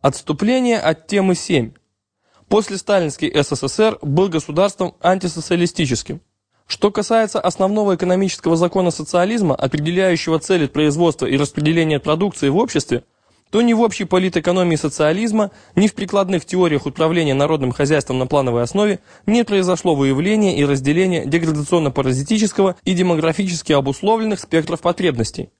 Отступление от темы 7. После сталинский СССР был государством антисоциалистическим. Что касается основного экономического закона социализма, определяющего цели производства и распределения продукции в обществе, то ни в общей политэкономии социализма, ни в прикладных теориях управления народным хозяйством на плановой основе не произошло выявления и разделения деградационно-паразитического и демографически обусловленных спектров потребностей.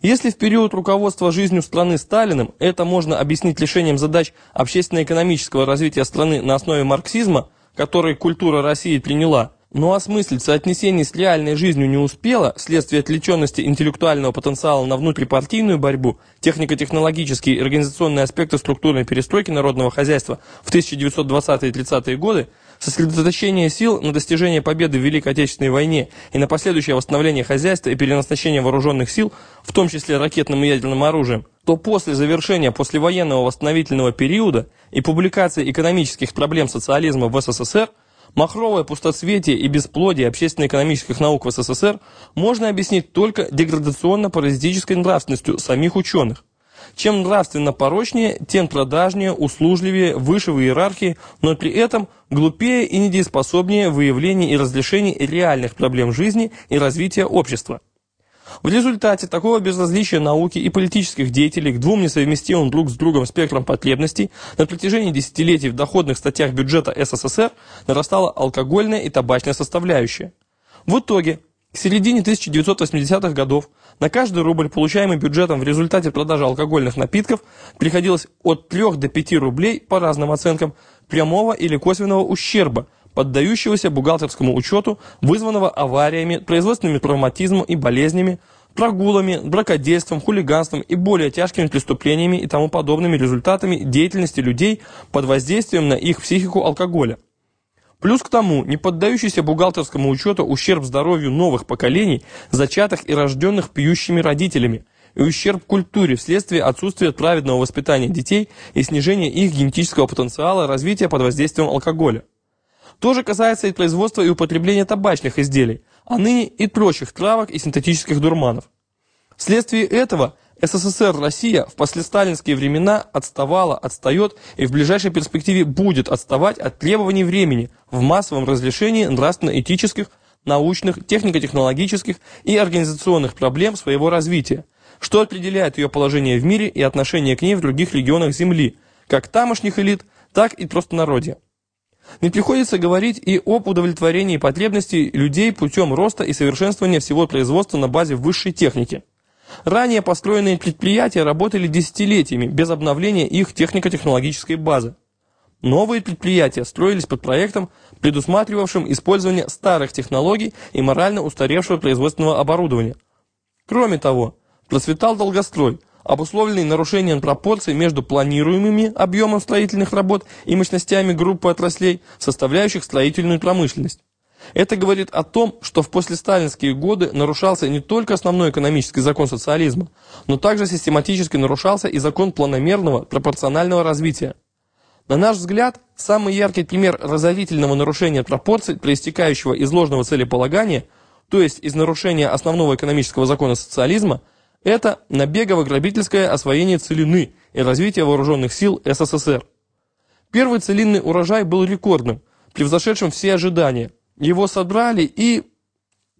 Если в период руководства жизнью страны Сталиным это можно объяснить решением задач общественно-экономического развития страны на основе марксизма, который культура России приняла, но осмыслить соотнесение с реальной жизнью не успела вследствие отвлеченности интеллектуального потенциала на внутрипартийную борьбу, технико-технологические и организационные аспекты структурной перестройки народного хозяйства в 1920-30-е годы, сосредоточение сил на достижение победы в Великой Отечественной войне и на последующее восстановление хозяйства и переназначение вооруженных сил, в том числе ракетным и ядерным оружием, то после завершения послевоенного восстановительного периода и публикации экономических проблем социализма в СССР – Махровое пустоцветие и бесплодие общественно-экономических наук в СССР можно объяснить только деградационно-паразитической нравственностью самих ученых. Чем нравственно порочнее, тем продажнее, услужливее, выше в иерархии, но при этом глупее и недееспособнее в выявлении и разрешении реальных проблем жизни и развития общества. В результате такого безразличия науки и политических деятелей к двум несовместимым друг с другом спектрам потребностей на протяжении десятилетий в доходных статьях бюджета СССР нарастала алкогольная и табачная составляющая. В итоге, к середине 1980-х годов на каждый рубль, получаемый бюджетом в результате продажи алкогольных напитков, приходилось от 3 до 5 рублей, по разным оценкам, прямого или косвенного ущерба – поддающегося бухгалтерскому учету, вызванного авариями, производственными травматизмом и болезнями, прогулами, бракодейством, хулиганством и более тяжкими преступлениями и тому подобными результатами деятельности людей под воздействием на их психику алкоголя. Плюс к тому, не поддающийся бухгалтерскому учету ущерб здоровью новых поколений, зачатых и рожденных пьющими родителями, и ущерб культуре вследствие отсутствия праведного воспитания детей и снижения их генетического потенциала развития под воздействием алкоголя. То же касается и производства и употребления табачных изделий, а ныне и прочих травок и синтетических дурманов. Вследствие этого СССР Россия в послесталинские времена отставала, отстает и в ближайшей перспективе будет отставать от требований времени в массовом разрешении нравственно-этических, научных, технико-технологических и организационных проблем своего развития, что определяет ее положение в мире и отношение к ней в других регионах Земли, как тамошних элит, так и простонародья. Не приходится говорить и об удовлетворении потребностей людей путем роста и совершенствования всего производства на базе высшей техники. Ранее построенные предприятия работали десятилетиями без обновления их технико-технологической базы. Новые предприятия строились под проектом, предусматривавшим использование старых технологий и морально устаревшего производственного оборудования. Кроме того, процветал долгострой – обусловленный нарушением пропорций между планируемыми объемом строительных работ и мощностями группы отраслей, составляющих строительную промышленность. Это говорит о том, что в послесталинские годы нарушался не только основной экономический закон социализма, но также систематически нарушался и закон планомерного пропорционального развития. На наш взгляд, самый яркий пример разорительного нарушения пропорций, проистекающего из ложного целеполагания, то есть из нарушения основного экономического закона социализма – это набегово-грабительское освоение целины и развитие вооруженных сил СССР. Первый целинный урожай был рекордным, превзошедшим все ожидания. Его собрали и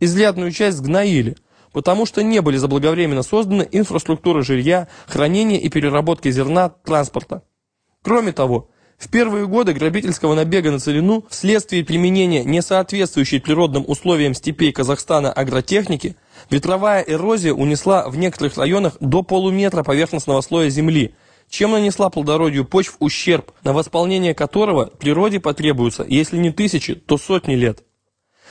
изрядную часть сгноили, потому что не были заблаговременно созданы инфраструктура жилья, хранения и переработки зерна, транспорта. Кроме того, в первые годы грабительского набега на целину вследствие применения несоответствующей природным условиям степей Казахстана агротехники – Ветровая эрозия унесла в некоторых районах до полуметра поверхностного слоя земли, чем нанесла плодородию почв ущерб, на восполнение которого природе потребуется, если не тысячи, то сотни лет.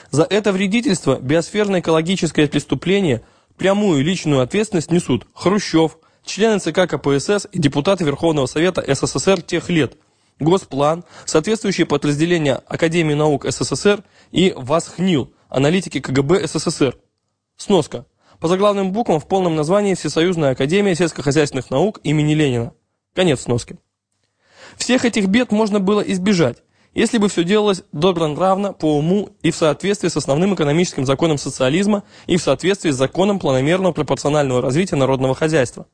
За это вредительство биосферно-экологическое преступление прямую личную ответственность несут Хрущев, члены ЦК КПСС и депутаты Верховного Совета СССР тех лет, Госплан, соответствующие подразделения Академии наук СССР и ВАСХНИЛ, аналитики КГБ СССР. Сноска. По заглавным буквам в полном названии Всесоюзная Академия сельскохозяйственных наук имени Ленина. Конец сноски. Всех этих бед можно было избежать, если бы все делалось добронравно, по уму и в соответствии с основным экономическим законом социализма и в соответствии с законом планомерного пропорционального развития народного хозяйства.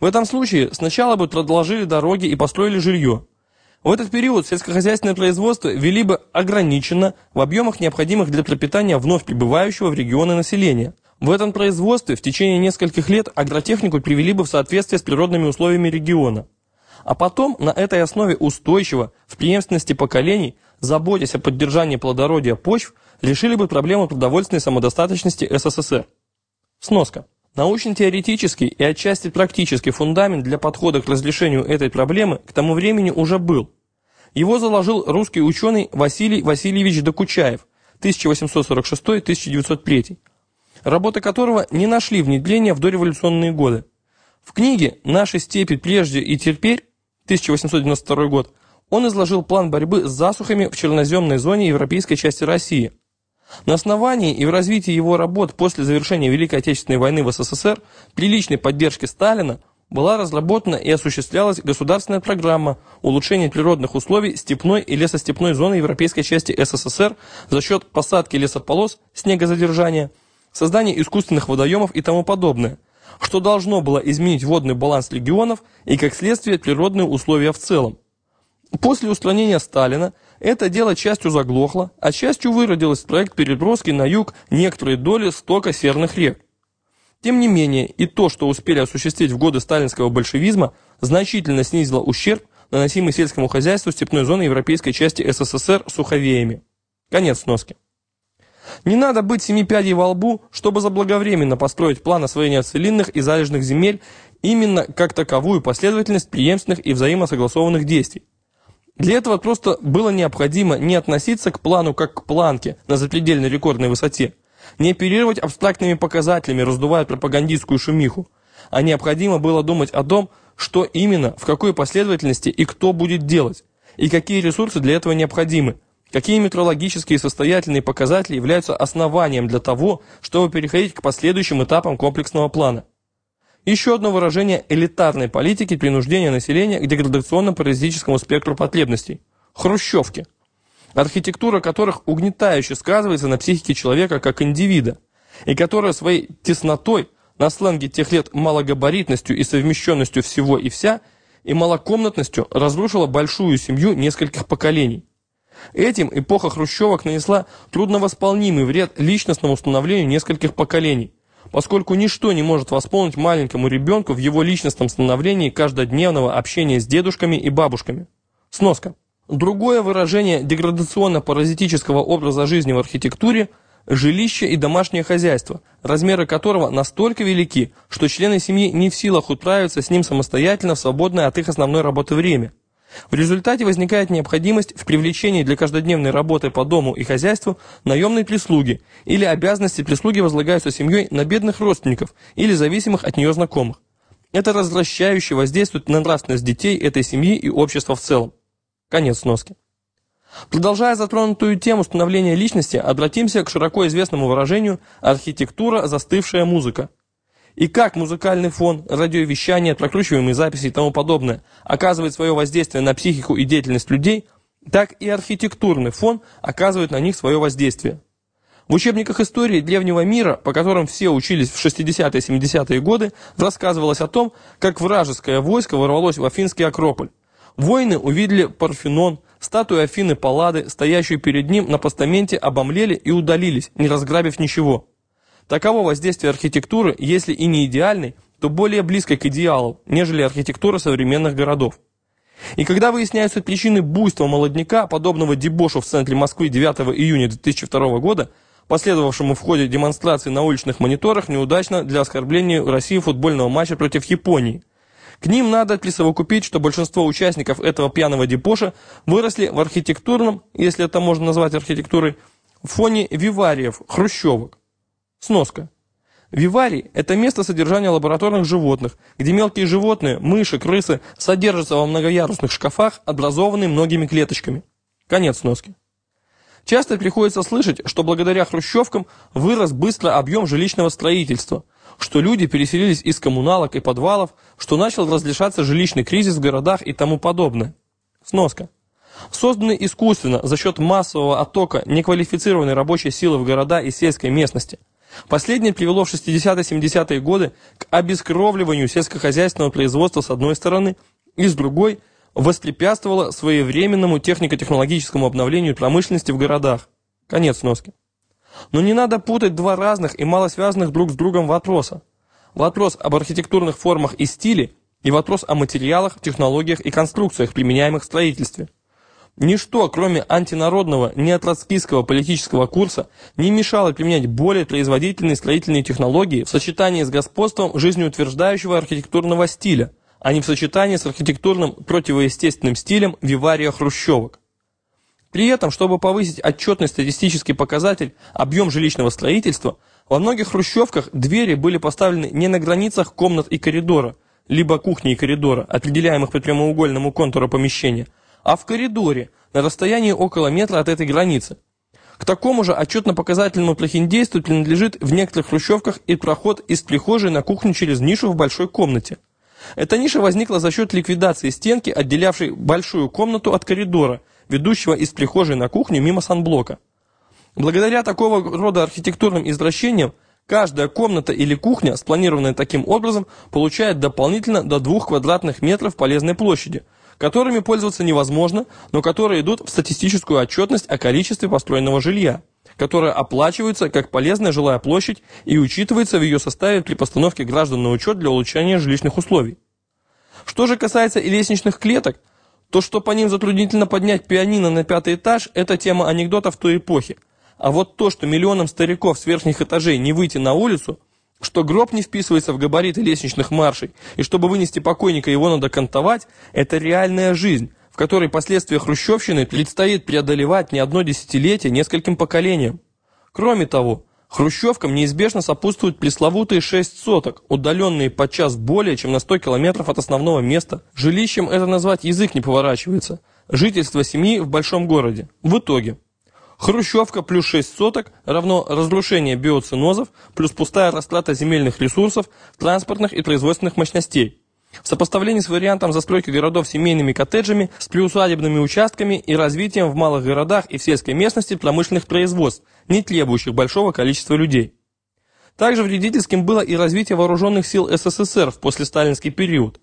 В этом случае сначала бы проложили дороги и построили жилье. В этот период сельскохозяйственное производство вели бы ограниченно в объемах, необходимых для пропитания вновь прибывающего в регионы населения. В этом производстве в течение нескольких лет агротехнику привели бы в соответствие с природными условиями региона. А потом на этой основе устойчиво, в преемственности поколений, заботясь о поддержании плодородия почв, решили бы проблему продовольственной самодостаточности СССР. Сноска. Научно-теоретический и отчасти практический фундамент для подхода к разрешению этой проблемы к тому времени уже был. Его заложил русский ученый Василий Васильевич Докучаев 1846-1903, работы которого не нашли внедрения в дореволюционные годы. В книге «Наши степи прежде и теперь» 1892 год. Он изложил план борьбы с засухами в черноземной зоне европейской части России – на основании и в развитии его работ после завершения Великой Отечественной войны в СССР при личной поддержке Сталина была разработана и осуществлялась государственная программа улучшения природных условий степной и лесостепной зоны европейской части СССР за счет посадки лесополос, снегозадержания, создания искусственных водоемов и тому подобное, что должно было изменить водный баланс регионов и, как следствие, природные условия в целом. После устранения Сталина это дело частью заглохло, а частью выродилось проект переброски на юг некоторой доли стока серных рек. Тем не менее, и то, что успели осуществить в годы сталинского большевизма, значительно снизило ущерб, наносимый сельскому хозяйству степной зоны европейской части СССР суховеями. Конец сноски. Не надо быть семи пядей во лбу, чтобы заблаговременно построить план освоения целинных и залежных земель именно как таковую последовательность преемственных и взаимосогласованных действий. Для этого просто было необходимо не относиться к плану как к планке на запредельной рекордной высоте, не оперировать абстрактными показателями, раздувая пропагандистскую шумиху, а необходимо было думать о том, что именно, в какой последовательности и кто будет делать, и какие ресурсы для этого необходимы, какие метрологические состоятельные показатели являются основанием для того, чтобы переходить к последующим этапам комплексного плана. Еще одно выражение элитарной политики принуждения населения к деградационно-паразитическому спектру потребностей – хрущевки, архитектура которых угнетающе сказывается на психике человека как индивида, и которая своей теснотой, на сленге тех лет малогабаритностью и совмещенностью всего и вся, и малокомнатностью разрушила большую семью нескольких поколений. Этим эпоха хрущевок нанесла трудновосполнимый вред личностному становлению нескольких поколений, поскольку ничто не может восполнить маленькому ребенку в его личностном становлении каждодневного общения с дедушками и бабушками. Сноска. Другое выражение деградационно-паразитического образа жизни в архитектуре – жилище и домашнее хозяйство, размеры которого настолько велики, что члены семьи не в силах управиться с ним самостоятельно в свободное от их основной работы время – в результате возникает необходимость в привлечении для каждодневной работы по дому и хозяйству наемной прислуги, или обязанности прислуги возлагаются семьей на бедных родственников или зависимых от нее знакомых. Это развращающе воздействует на нравственность детей этой семьи и общества в целом. Конец сноски. Продолжая затронутую тему становления личности, обратимся к широко известному выражению «архитектура – застывшая музыка», и как музыкальный фон, радиовещание, прокручиваемые записи и тому подобное оказывает свое воздействие на психику и деятельность людей, так и архитектурный фон оказывает на них свое воздействие. В учебниках истории древнего мира, по которым все учились в 60-70-е годы, рассказывалось о том, как вражеское войско ворвалось в Афинский Акрополь. Воины увидели Парфенон, статую Афины Паллады, стоящую перед ним на постаменте, обомлели и удалились, не разграбив ничего. Таково воздействие архитектуры, если и не идеальной, то более близкой к идеалу, нежели архитектура современных городов. И когда выясняются причины буйства молодняка, подобного дебошу в центре Москвы 9 июня 2002 года, последовавшему в ходе демонстрации на уличных мониторах неудачно для оскорбления России футбольного матча против Японии. К ним надо присовокупить, что большинство участников этого пьяного депоша выросли в архитектурном, если это можно назвать архитектурой, фоне вивариев, хрущевок. Сноска. Виварий – это место содержания лабораторных животных, где мелкие животные, мыши, крысы содержатся во многоярусных шкафах, образованные многими клеточками. Конец сноски. Часто приходится слышать, что благодаря хрущевкам вырос быстро объем жилищного строительства, что люди переселились из коммуналок и подвалов, что начал разрешаться жилищный кризис в городах и тому подобное. Сноска. Созданный искусственно за счет массового оттока неквалифицированной рабочей силы в города и сельской местности – Последнее привело в 60-70-е годы к обескровливанию сельскохозяйственного производства с одной стороны и с другой воспрепятствовало своевременному технико-технологическому обновлению промышленности в городах. Конец носки. Но не надо путать два разных и мало связанных друг с другом вопроса. Вопрос об архитектурных формах и стиле и вопрос о материалах, технологиях и конструкциях, применяемых в строительстве. Ничто, кроме антинародного, неотроцкистского политического курса, не мешало применять более производительные строительные технологии в сочетании с господством жизнеутверждающего архитектурного стиля, а не в сочетании с архитектурным противоестественным стилем вивария хрущевок. При этом, чтобы повысить отчетный статистический показатель объем жилищного строительства, во многих хрущевках двери были поставлены не на границах комнат и коридора, либо кухни и коридора, определяемых по прямоугольному контуру помещения, а в коридоре, на расстоянии около метра от этой границы. К такому же отчетно-показательному прохиндейству принадлежит в некоторых хрущевках и проход из прихожей на кухню через нишу в большой комнате. Эта ниша возникла за счет ликвидации стенки, отделявшей большую комнату от коридора, ведущего из прихожей на кухню мимо санблока. Благодаря такого рода архитектурным извращениям, каждая комната или кухня, спланированная таким образом, получает дополнительно до 2 квадратных метров полезной площади, которыми пользоваться невозможно, но которые идут в статистическую отчетность о количестве построенного жилья, которое оплачивается как полезная жилая площадь и учитывается в ее составе при постановке граждан на учет для улучшения жилищных условий. Что же касается и лестничных клеток, то, что по ним затруднительно поднять пианино на пятый этаж, это тема анекдотов той эпохи. А вот то, что миллионам стариков с верхних этажей не выйти на улицу, что гроб не вписывается в габариты лестничных маршей, и чтобы вынести покойника его надо кантовать, это реальная жизнь, в которой последствия хрущевщины предстоит преодолевать не одно десятилетие нескольким поколениям. Кроме того, хрущевкам неизбежно сопутствуют пресловутые шесть соток, удаленные подчас более чем на 100 километров от основного места. Жилищем это назвать язык не поворачивается. Жительство семьи в большом городе. В итоге. Хрущевка плюс 6 соток равно разрушение биоцинозов плюс пустая растрата земельных ресурсов, транспортных и производственных мощностей. В сопоставлении с вариантом застройки городов семейными коттеджами с приусадебными участками и развитием в малых городах и в сельской местности промышленных производств, не требующих большого количества людей. Также вредительским было и развитие вооруженных сил СССР в послесталинский период.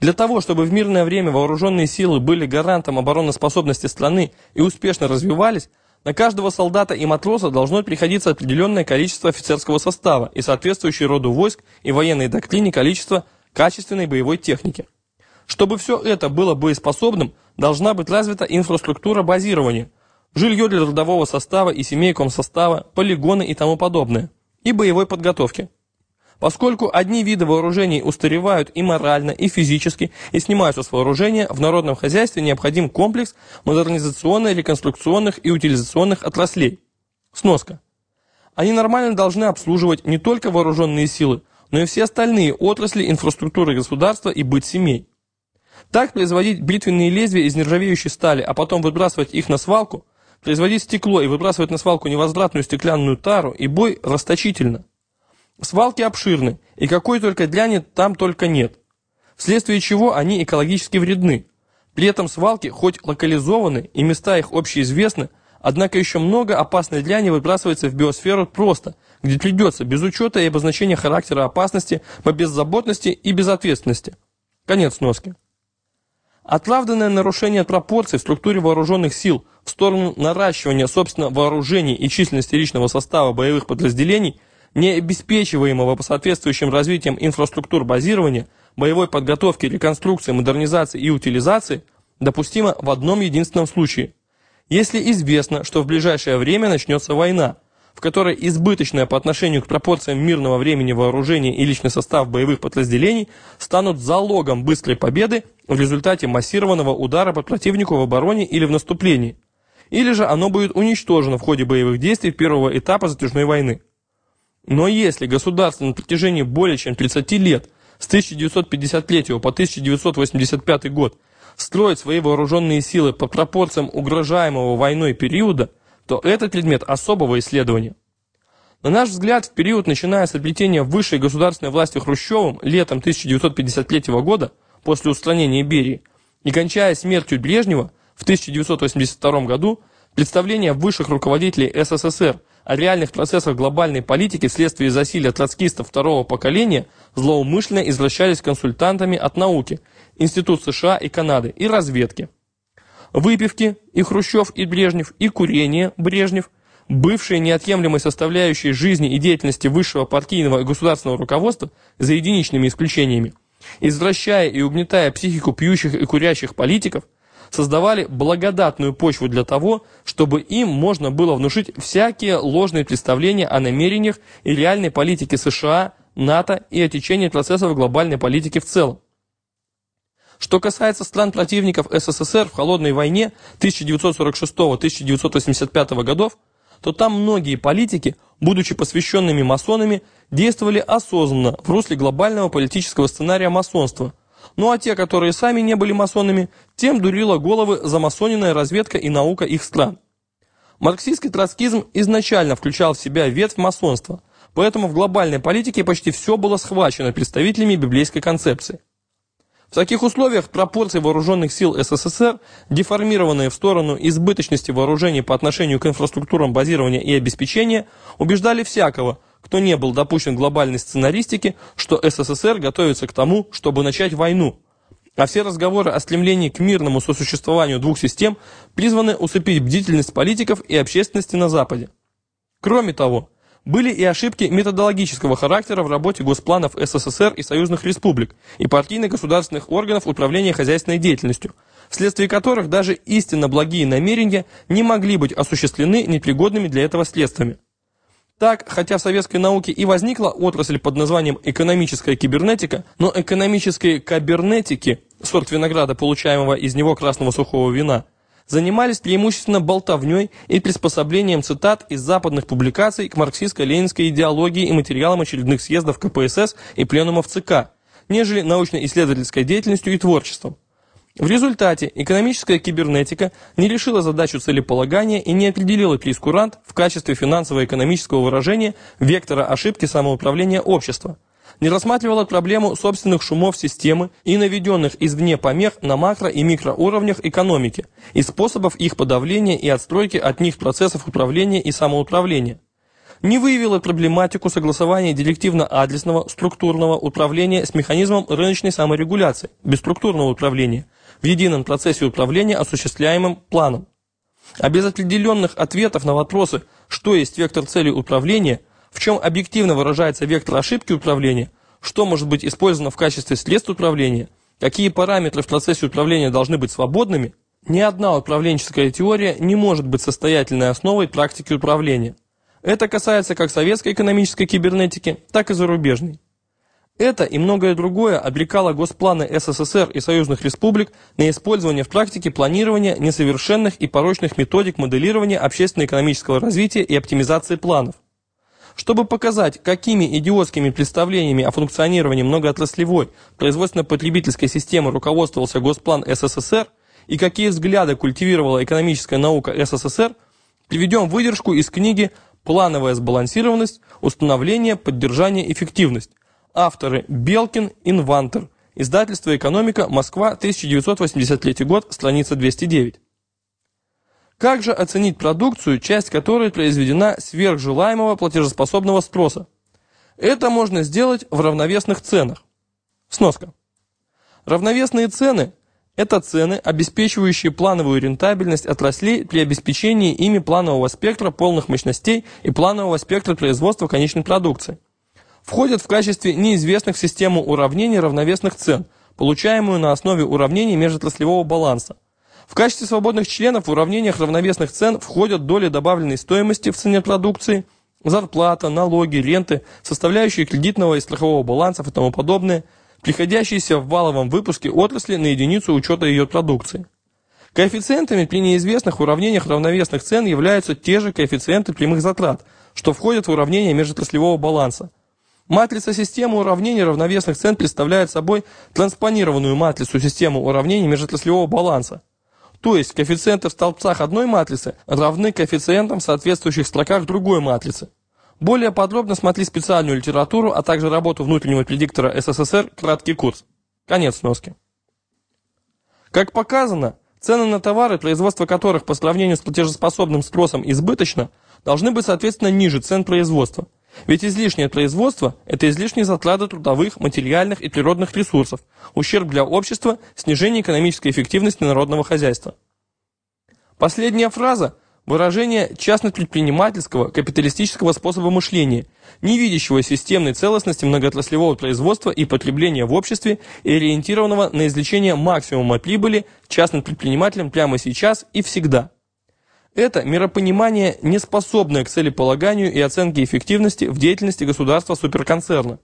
Для того, чтобы в мирное время вооруженные силы были гарантом обороноспособности страны и успешно развивались, на каждого солдата и матроса должно приходиться определенное количество офицерского состава и соответствующее роду войск и военной доктрине количество качественной боевой техники. Чтобы все это было боеспособным, должна быть развита инфраструктура базирования, жилье для трудового состава и семей комсостава, полигоны и тому подобное, и боевой подготовки. Поскольку одни виды вооружений устаревают и морально, и физически, и снимаются с вооружения, в народном хозяйстве необходим комплекс модернизационных, реконструкционных и утилизационных отраслей. Сноска. Они нормально должны обслуживать не только вооруженные силы, но и все остальные отрасли инфраструктуры государства и быт семей. Так производить бритвенные лезвия из нержавеющей стали, а потом выбрасывать их на свалку, производить стекло и выбрасывать на свалку невозвратную стеклянную тару и бой расточительно. Свалки обширны, и какой только дряни там только нет, вследствие чего они экологически вредны. При этом свалки хоть локализованы и места их общеизвестны, однако еще много опасной дряни выбрасывается в биосферу просто, где придется, без учета и обозначения характера опасности, по беззаботности и безответственности. Конец носки. Оправданное нарушение пропорций в структуре вооруженных сил в сторону наращивания, собственно, вооружений и численности личного состава боевых подразделений – не обеспечиваемого по соответствующим развитием инфраструктур базирования, боевой подготовки, реконструкции, модернизации и утилизации, допустимо в одном единственном случае. Если известно, что в ближайшее время начнется война, в которой избыточное по отношению к пропорциям мирного времени вооружение и личный состав боевых подразделений станут залогом быстрой победы в результате массированного удара по противнику в обороне или в наступлении, или же оно будет уничтожено в ходе боевых действий первого этапа затяжной войны. Но если государство на протяжении более чем 30 лет, с 1953 по 1985 год, строит свои вооруженные силы по пропорциям угрожаемого войной периода, то это предмет особого исследования. На наш взгляд, в период, начиная с обретения высшей государственной власти Хрущевым летом 1953 года, после устранения Берии, и кончая смертью Брежнева в 1982 году, представление высших руководителей СССР о реальных процессах глобальной политики вследствие засилия троцкистов второго поколения злоумышленно извращались консультантами от науки, Институт США и Канады и разведки. Выпивки и Хрущев, и Брежнев, и курение Брежнев, бывшие неотъемлемой составляющей жизни и деятельности высшего партийного и государственного руководства за единичными исключениями, извращая и угнетая психику пьющих и курящих политиков, создавали благодатную почву для того, чтобы им можно было внушить всякие ложные представления о намерениях и реальной политике США, НАТО и о течении процессов глобальной политики в целом. Что касается стран-противников СССР в холодной войне 1946-1985 годов, то там многие политики, будучи посвященными масонами, действовали осознанно в русле глобального политического сценария масонства. Ну а те, которые сами не были масонами, тем дурила головы замасоненная разведка и наука их стран. Марксистский троцкизм изначально включал в себя ветвь масонства, поэтому в глобальной политике почти все было схвачено представителями библейской концепции. В таких условиях пропорции вооруженных сил СССР, деформированные в сторону избыточности вооружений по отношению к инфраструктурам базирования и обеспечения, убеждали всякого, кто не был допущен глобальной сценаристике, что СССР готовится к тому, чтобы начать войну. А все разговоры о стремлении к мирному сосуществованию двух систем призваны усыпить бдительность политиков и общественности на Западе. Кроме того, были и ошибки методологического характера в работе госпланов СССР и союзных республик и партийно-государственных органов управления хозяйственной деятельностью, вследствие которых даже истинно благие намерения не могли быть осуществлены непригодными для этого следствиями. Так, хотя в советской науке и возникла отрасль под названием экономическая кибернетика, но экономические кабернетики, сорт винограда, получаемого из него красного сухого вина – занимались преимущественно болтовней и приспособлением цитат из западных публикаций к марксистско-ленинской идеологии и материалам очередных съездов КПСС и пленумов ЦК, нежели научно-исследовательской деятельностью и творчеством. В результате экономическая кибернетика не решила задачу целеполагания и не определила прескурант в качестве финансово-экономического выражения вектора ошибки самоуправления общества – не рассматривала проблему собственных шумов системы и наведенных извне помех на макро- и микроуровнях экономики и способов их подавления и отстройки от них процессов управления и самоуправления. Не выявила проблематику согласования директивно-адресного структурного управления с механизмом рыночной саморегуляции, бесструктурного управления, в едином процессе управления осуществляемым планом. А без определенных ответов на вопросы, что есть вектор цели управления – в чем объективно выражается вектор ошибки управления, что может быть использовано в качестве средств управления, какие параметры в процессе управления должны быть свободными, ни одна управленческая теория не может быть состоятельной основой практики управления. Это касается как советской экономической кибернетики, так и зарубежной. Это и многое другое обрекало госпланы СССР и союзных республик на использование в практике планирования несовершенных и порочных методик моделирования общественно-экономического развития и оптимизации планов. Чтобы показать, какими идиотскими представлениями о функционировании многоотраслевой производственно-потребительской системы руководствовался Госплан СССР и какие взгляды культивировала экономическая наука СССР, приведем выдержку из книги «Плановая сбалансированность. Установление, поддержание, эффективность». Авторы Белкин, Инвантер. Издательство «Экономика. Москва. 1983 год. Страница 209». Как же оценить продукцию, часть которой произведена сверх желаемого платежеспособного спроса? Это можно сделать в равновесных ценах. Сноска. Равновесные цены – это цены, обеспечивающие плановую рентабельность отраслей при обеспечении ими планового спектра полных мощностей и планового спектра производства конечной продукции. Входят в качестве неизвестных в систему уравнений равновесных цен, получаемую на основе уравнений межотраслевого баланса – в качестве свободных членов в уравнениях равновесных цен входят доли добавленной стоимости в цене продукции, зарплата, налоги, ренты, составляющие кредитного и страхового балансов и тому подобное, приходящиеся в валовом выпуске отрасли на единицу учета ее продукции. Коэффициентами при неизвестных уравнениях равновесных цен являются те же коэффициенты прямых затрат, что входят в уравнение межотраслевого баланса. Матрица системы уравнений равновесных цен представляет собой транспонированную матрицу системы уравнений межотраслевого баланса. То есть коэффициенты в столбцах одной матрицы равны коэффициентам в соответствующих строках другой матрицы. Более подробно смотри специальную литературу, а также работу внутреннего предиктора СССР «Краткий курс». Конец сноски. Как показано, Цены на товары, производство которых по сравнению с платежеспособным спросом избыточно, должны быть соответственно ниже цен производства. Ведь излишнее производство – это излишние затраты трудовых, материальных и природных ресурсов, ущерб для общества, снижение экономической эффективности народного хозяйства. Последняя фраза – Выражение частно-предпринимательского капиталистического способа мышления, не видящего системной целостности многоотраслевого производства и потребления в обществе и ориентированного на извлечение максимума прибыли частным предпринимателям прямо сейчас и всегда. Это миропонимание, не способное к целеполаганию и оценке эффективности в деятельности государства-суперконцерна.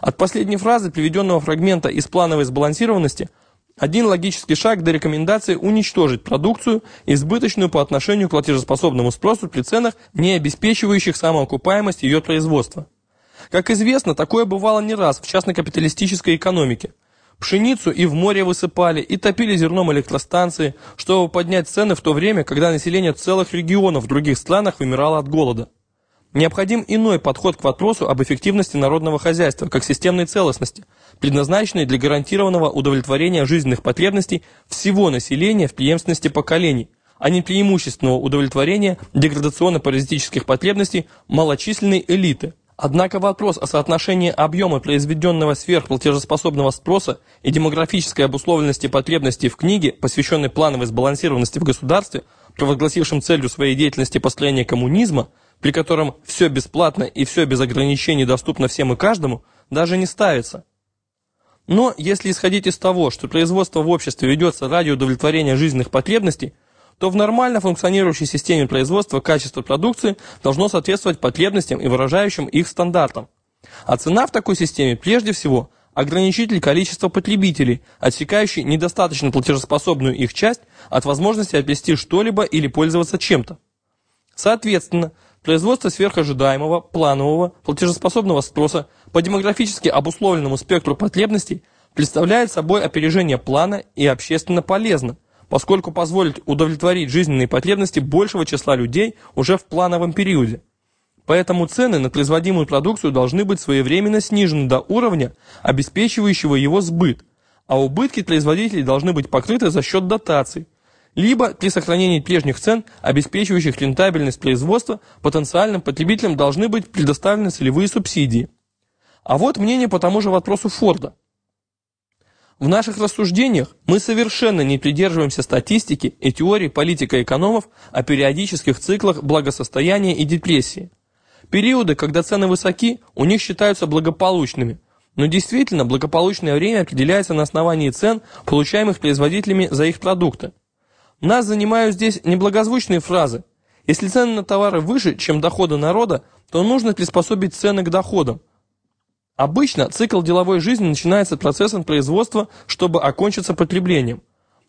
От последней фразы приведенного фрагмента из плановой сбалансированности – один логический шаг до рекомендации уничтожить продукцию, избыточную по отношению к платежеспособному спросу при ценах, не обеспечивающих самоокупаемость ее производства. Как известно, такое бывало не раз в частно-капиталистической экономике. Пшеницу и в море высыпали, и топили зерном электростанции, чтобы поднять цены в то время, когда население целых регионов в других странах вымирало от голода. Необходим иной подход к вопросу об эффективности народного хозяйства, как системной целостности, предназначенной для гарантированного удовлетворения жизненных потребностей всего населения в преемственности поколений, а не преимущественного удовлетворения деградационно-паразитических потребностей малочисленной элиты. Однако вопрос о соотношении объема произведенного сверхплатежеспособного спроса и демографической обусловленности потребностей в книге, посвященной плановой сбалансированности в государстве, провозгласившем целью своей деятельности построение коммунизма, при котором все бесплатно и все без ограничений доступно всем и каждому, даже не ставится. Но если исходить из того, что производство в обществе ведется ради удовлетворения жизненных потребностей, то в нормально функционирующей системе производства качество продукции должно соответствовать потребностям и выражающим их стандартам. А цена в такой системе прежде всего ограничитель количества потребителей, отсекающий недостаточно платежеспособную их часть от возможности отвести что-либо или пользоваться чем-то. Соответственно, Производство сверхожидаемого, планового, платежеспособного спроса по демографически обусловленному спектру потребностей представляет собой опережение плана и общественно полезно, поскольку позволит удовлетворить жизненные потребности большего числа людей уже в плановом периоде. Поэтому цены на производимую продукцию должны быть своевременно снижены до уровня, обеспечивающего его сбыт, а убытки производителей должны быть покрыты за счет дотаций, либо при сохранении прежних цен, обеспечивающих рентабельность производства, потенциальным потребителям должны быть предоставлены целевые субсидии. А вот мнение по тому же вопросу Форда. В наших рассуждениях мы совершенно не придерживаемся статистики и теории политика-экономов о периодических циклах благосостояния и депрессии. Периоды, когда цены высоки, у них считаются благополучными, но действительно благополучное время определяется на основании цен, получаемых производителями за их продукты. Нас занимают здесь неблагозвучные фразы. Если цены на товары выше, чем доходы народа, то нужно приспособить цены к доходам. Обычно цикл деловой жизни начинается процессом производства, чтобы окончиться потреблением.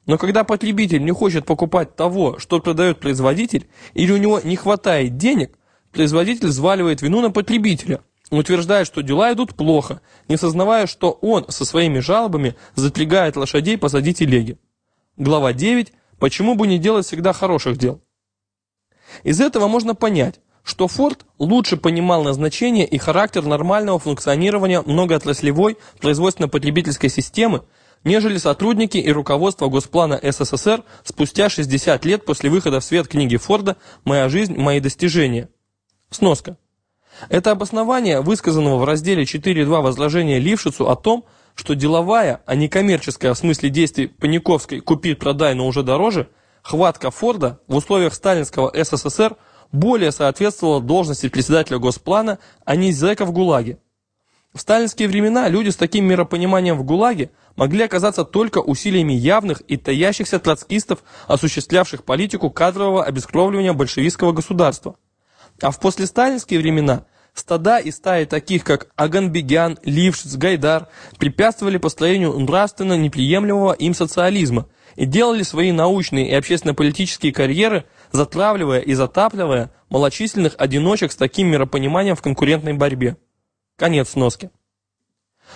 Но когда потребитель не хочет покупать того, что продает производитель, или у него не хватает денег, производитель взваливает вину на потребителя, утверждает, что дела идут плохо, не сознавая, что он со своими жалобами запрягает лошадей позади телеги. Глава 9 Почему бы не делать всегда хороших дел? Из этого можно понять, что Форд лучше понимал назначение и характер нормального функционирования многоотраслевой производственно-потребительской системы, нежели сотрудники и руководство Госплана СССР спустя 60 лет после выхода в свет книги Форда «Моя жизнь, мои достижения». Сноска. Это обоснование, высказанного в разделе 4.2 возложения Лившицу о том, что деловая, а не коммерческая в смысле действий Паниковской «купи-продай, но уже дороже», хватка Форда в условиях сталинского СССР более соответствовала должности председателя Госплана, а не зэка в ГУЛАГе. В сталинские времена люди с таким миропониманием в ГУЛАГе могли оказаться только усилиями явных и таящихся троцкистов, осуществлявших политику кадрового обескровливания большевистского государства. А в послесталинские времена Стада и стаи таких, как Аганбегян, Лившиц, Гайдар, препятствовали построению нравственно неприемлемого им социализма и делали свои научные и общественно-политические карьеры, затравливая и затапливая малочисленных одиночек с таким миропониманием в конкурентной борьбе. Конец сноски.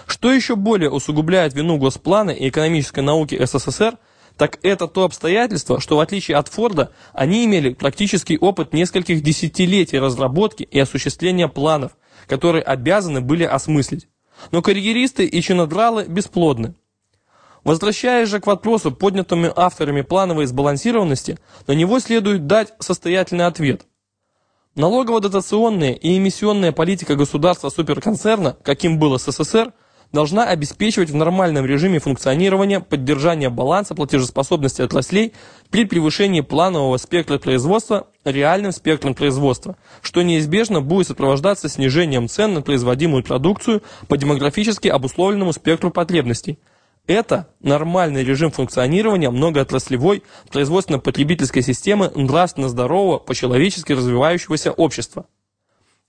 Что еще более усугубляет вину Госплана и экономической науки СССР – так это то обстоятельство, что в отличие от Форда, они имели практический опыт нескольких десятилетий разработки и осуществления планов, которые обязаны были осмыслить. Но карьеристы и чинодралы бесплодны. Возвращаясь же к вопросу, поднятому авторами плановой сбалансированности, на него следует дать состоятельный ответ. Налогово-дотационная и эмиссионная политика государства-суперконцерна, каким был СССР, должна обеспечивать в нормальном режиме функционирования поддержание баланса платежеспособности отраслей при превышении планового спектра производства реальным спектром производства, что неизбежно будет сопровождаться снижением цен на производимую продукцию по демографически обусловленному спектру потребностей. Это нормальный режим функционирования многоотраслевой производственно-потребительской системы нравственно здорового, по-человечески развивающегося общества.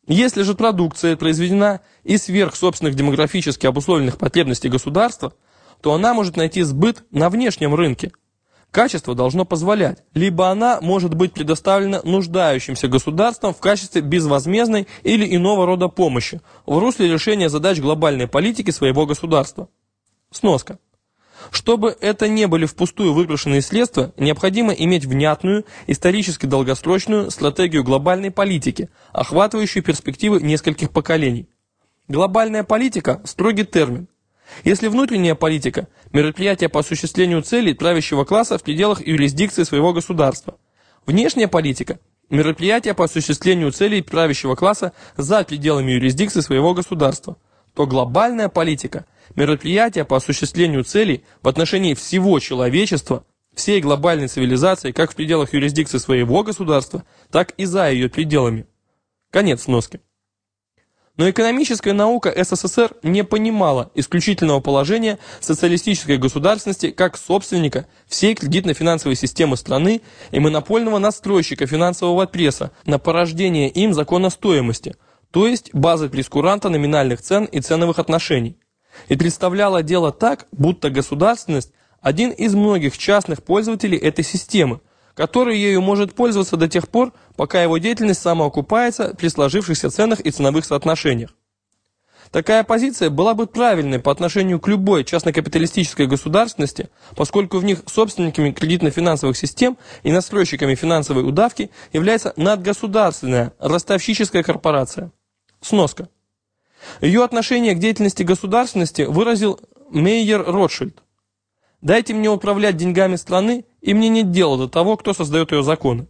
Если же продукция произведена из сверх собственных демографически обусловленных потребностей государства, то она может найти сбыт на внешнем рынке. Качество должно позволять, либо она может быть предоставлена нуждающимся государством в качестве безвозмездной или иного рода помощи в русле решения задач глобальной политики своего государства. Сноска. Чтобы это не были впустую выброшенные средства, необходимо иметь внятную, исторически долгосрочную стратегию глобальной политики, охватывающую перспективы нескольких поколений. Глобальная политика – строгий термин. Если внутренняя политика – мероприятие по осуществлению целей правящего класса в пределах юрисдикции своего государства. Внешняя политика – мероприятие по осуществлению целей правящего класса за пределами юрисдикции своего государства – то глобальная политика – мероприятие по осуществлению целей в отношении всего человечества, всей глобальной цивилизации как в пределах юрисдикции своего государства, так и за ее пределами. Конец сноски. Но экономическая наука СССР не понимала исключительного положения социалистической государственности как собственника всей кредитно-финансовой системы страны и монопольного настройщика финансового пресса на порождение им закона стоимости – то есть базы прескуранта номинальных цен и ценовых отношений, и представляла дело так, будто государственность – один из многих частных пользователей этой системы, который ею может пользоваться до тех пор, пока его деятельность самоокупается при сложившихся ценах и ценовых соотношениях. Такая позиция была бы правильной по отношению к любой частно-капиталистической государственности, поскольку в них собственниками кредитно-финансовых систем и настройщиками финансовой удавки является надгосударственная ростовщическая корпорация. Сноска. Ее отношение к деятельности государственности выразил Мейер Ротшильд. «Дайте мне управлять деньгами страны, и мне нет дела до того, кто создает ее законы».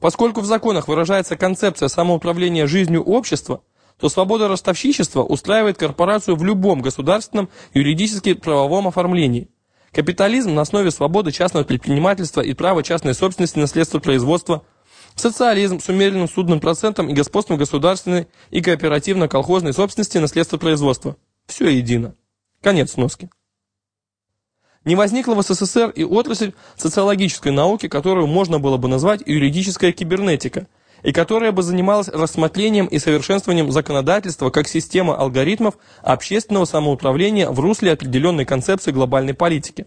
Поскольку в законах выражается концепция самоуправления жизнью общества, то свобода ростовщичества устраивает корпорацию в любом государственном юридически правовом оформлении. Капитализм на основе свободы частного предпринимательства и права частной собственности на производства – Социализм с умеренным судным процентом и господством государственной и кооперативно-колхозной собственности на средства производства. Все едино. Конец сноски. Не возникла в СССР и отрасль социологической науки, которую можно было бы назвать юридическая кибернетика, и которая бы занималась рассмотрением и совершенствованием законодательства как системы алгоритмов общественного самоуправления в русле определенной концепции глобальной политики.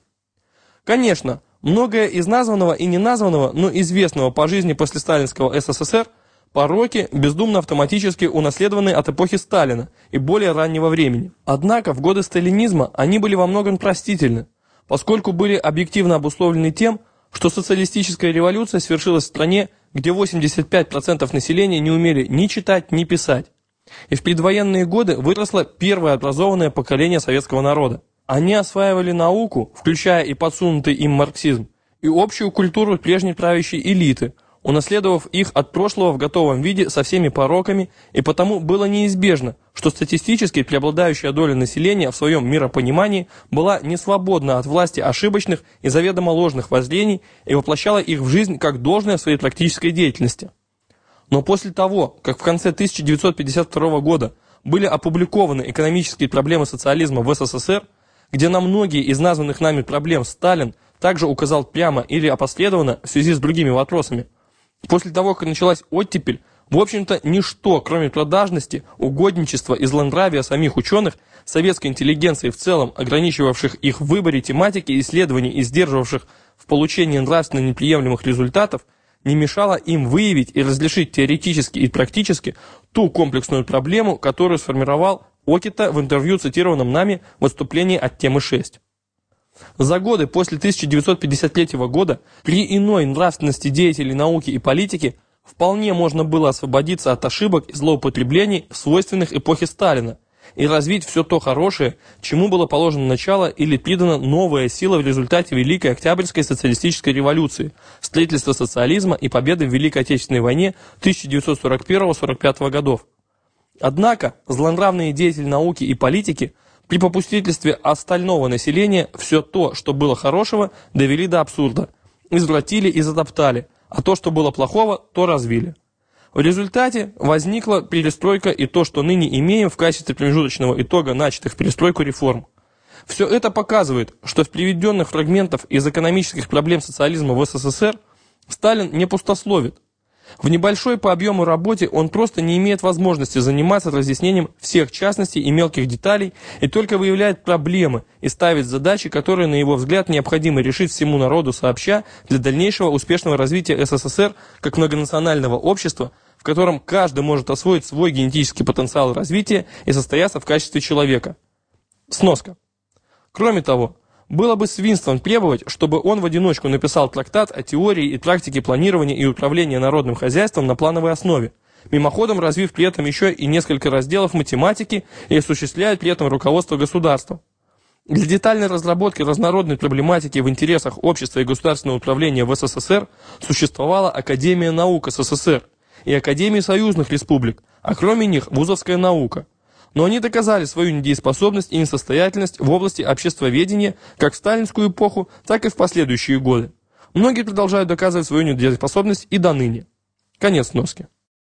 Конечно, Многое из названного и неназванного, но известного по жизни после сталинского СССР пороки бездумно автоматически унаследованы от эпохи Сталина и более раннего времени. Однако в годы сталинизма они были во многом простительны, поскольку были объективно обусловлены тем, что социалистическая революция свершилась в стране, где 85% населения не умели ни читать, ни писать. И в предвоенные годы выросло первое образованное поколение советского народа. Они осваивали науку, включая и подсунутый им марксизм, и общую культуру прежней правящей элиты, унаследовав их от прошлого в готовом виде со всеми пороками, и потому было неизбежно, что статистически преобладающая доля населения в своем миропонимании была не свободна от власти ошибочных и заведомо ложных воззрений и воплощала их в жизнь как должное в своей практической деятельности. Но после того, как в конце 1952 года были опубликованы экономические проблемы социализма в СССР, где на многие из названных нами проблем Сталин также указал прямо или опосредованно в связи с другими вопросами. После того, как началась оттепель, в общем-то, ничто, кроме продажности, угодничества и злонравия самих ученых, советской интеллигенции в целом, ограничивавших их в выборе тематики исследований и сдерживавших в получении нравственно неприемлемых результатов, не мешало им выявить и разрешить теоретически и практически ту комплексную проблему, которую сформировал Окита в интервью, цитированном нами, выступлении от темы 6. За годы после 1953 года при иной нравственности деятелей науки и политики вполне можно было освободиться от ошибок и злоупотреблений, свойственных эпохе Сталина, и развить все то хорошее, чему было положено начало или придана новая сила в результате Великой Октябрьской социалистической революции, строительства социализма и победы в Великой Отечественной войне 1941-45 годов. Однако злонравные деятели науки и политики при попустительстве остального населения все то, что было хорошего, довели до абсурда, извратили и затоптали, а то, что было плохого, то развили. В результате возникла перестройка и то, что ныне имеем в качестве промежуточного итога начатых перестройку реформ. Все это показывает, что в приведенных фрагментах из экономических проблем социализма в СССР Сталин не пустословит, в небольшой по объему работе он просто не имеет возможности заниматься разъяснением всех частностей и мелких деталей и только выявляет проблемы и ставит задачи, которые, на его взгляд, необходимо решить всему народу сообща для дальнейшего успешного развития СССР как многонационального общества, в котором каждый может освоить свой генетический потенциал развития и состояться в качестве человека. Сноска. Кроме того, было бы свинством требовать, чтобы он в одиночку написал трактат о теории и практике планирования и управления народным хозяйством на плановой основе, мимоходом развив при этом еще и несколько разделов математики и осуществляя при этом руководство государством. Для детальной разработки разнородной проблематики в интересах общества и государственного управления в СССР существовала Академия наук СССР и Академия союзных республик, а кроме них вузовская наука – но они доказали свою недееспособность и несостоятельность в области обществоведения как в сталинскую эпоху, так и в последующие годы. Многие продолжают доказывать свою недееспособность и до ныне. Конец носки.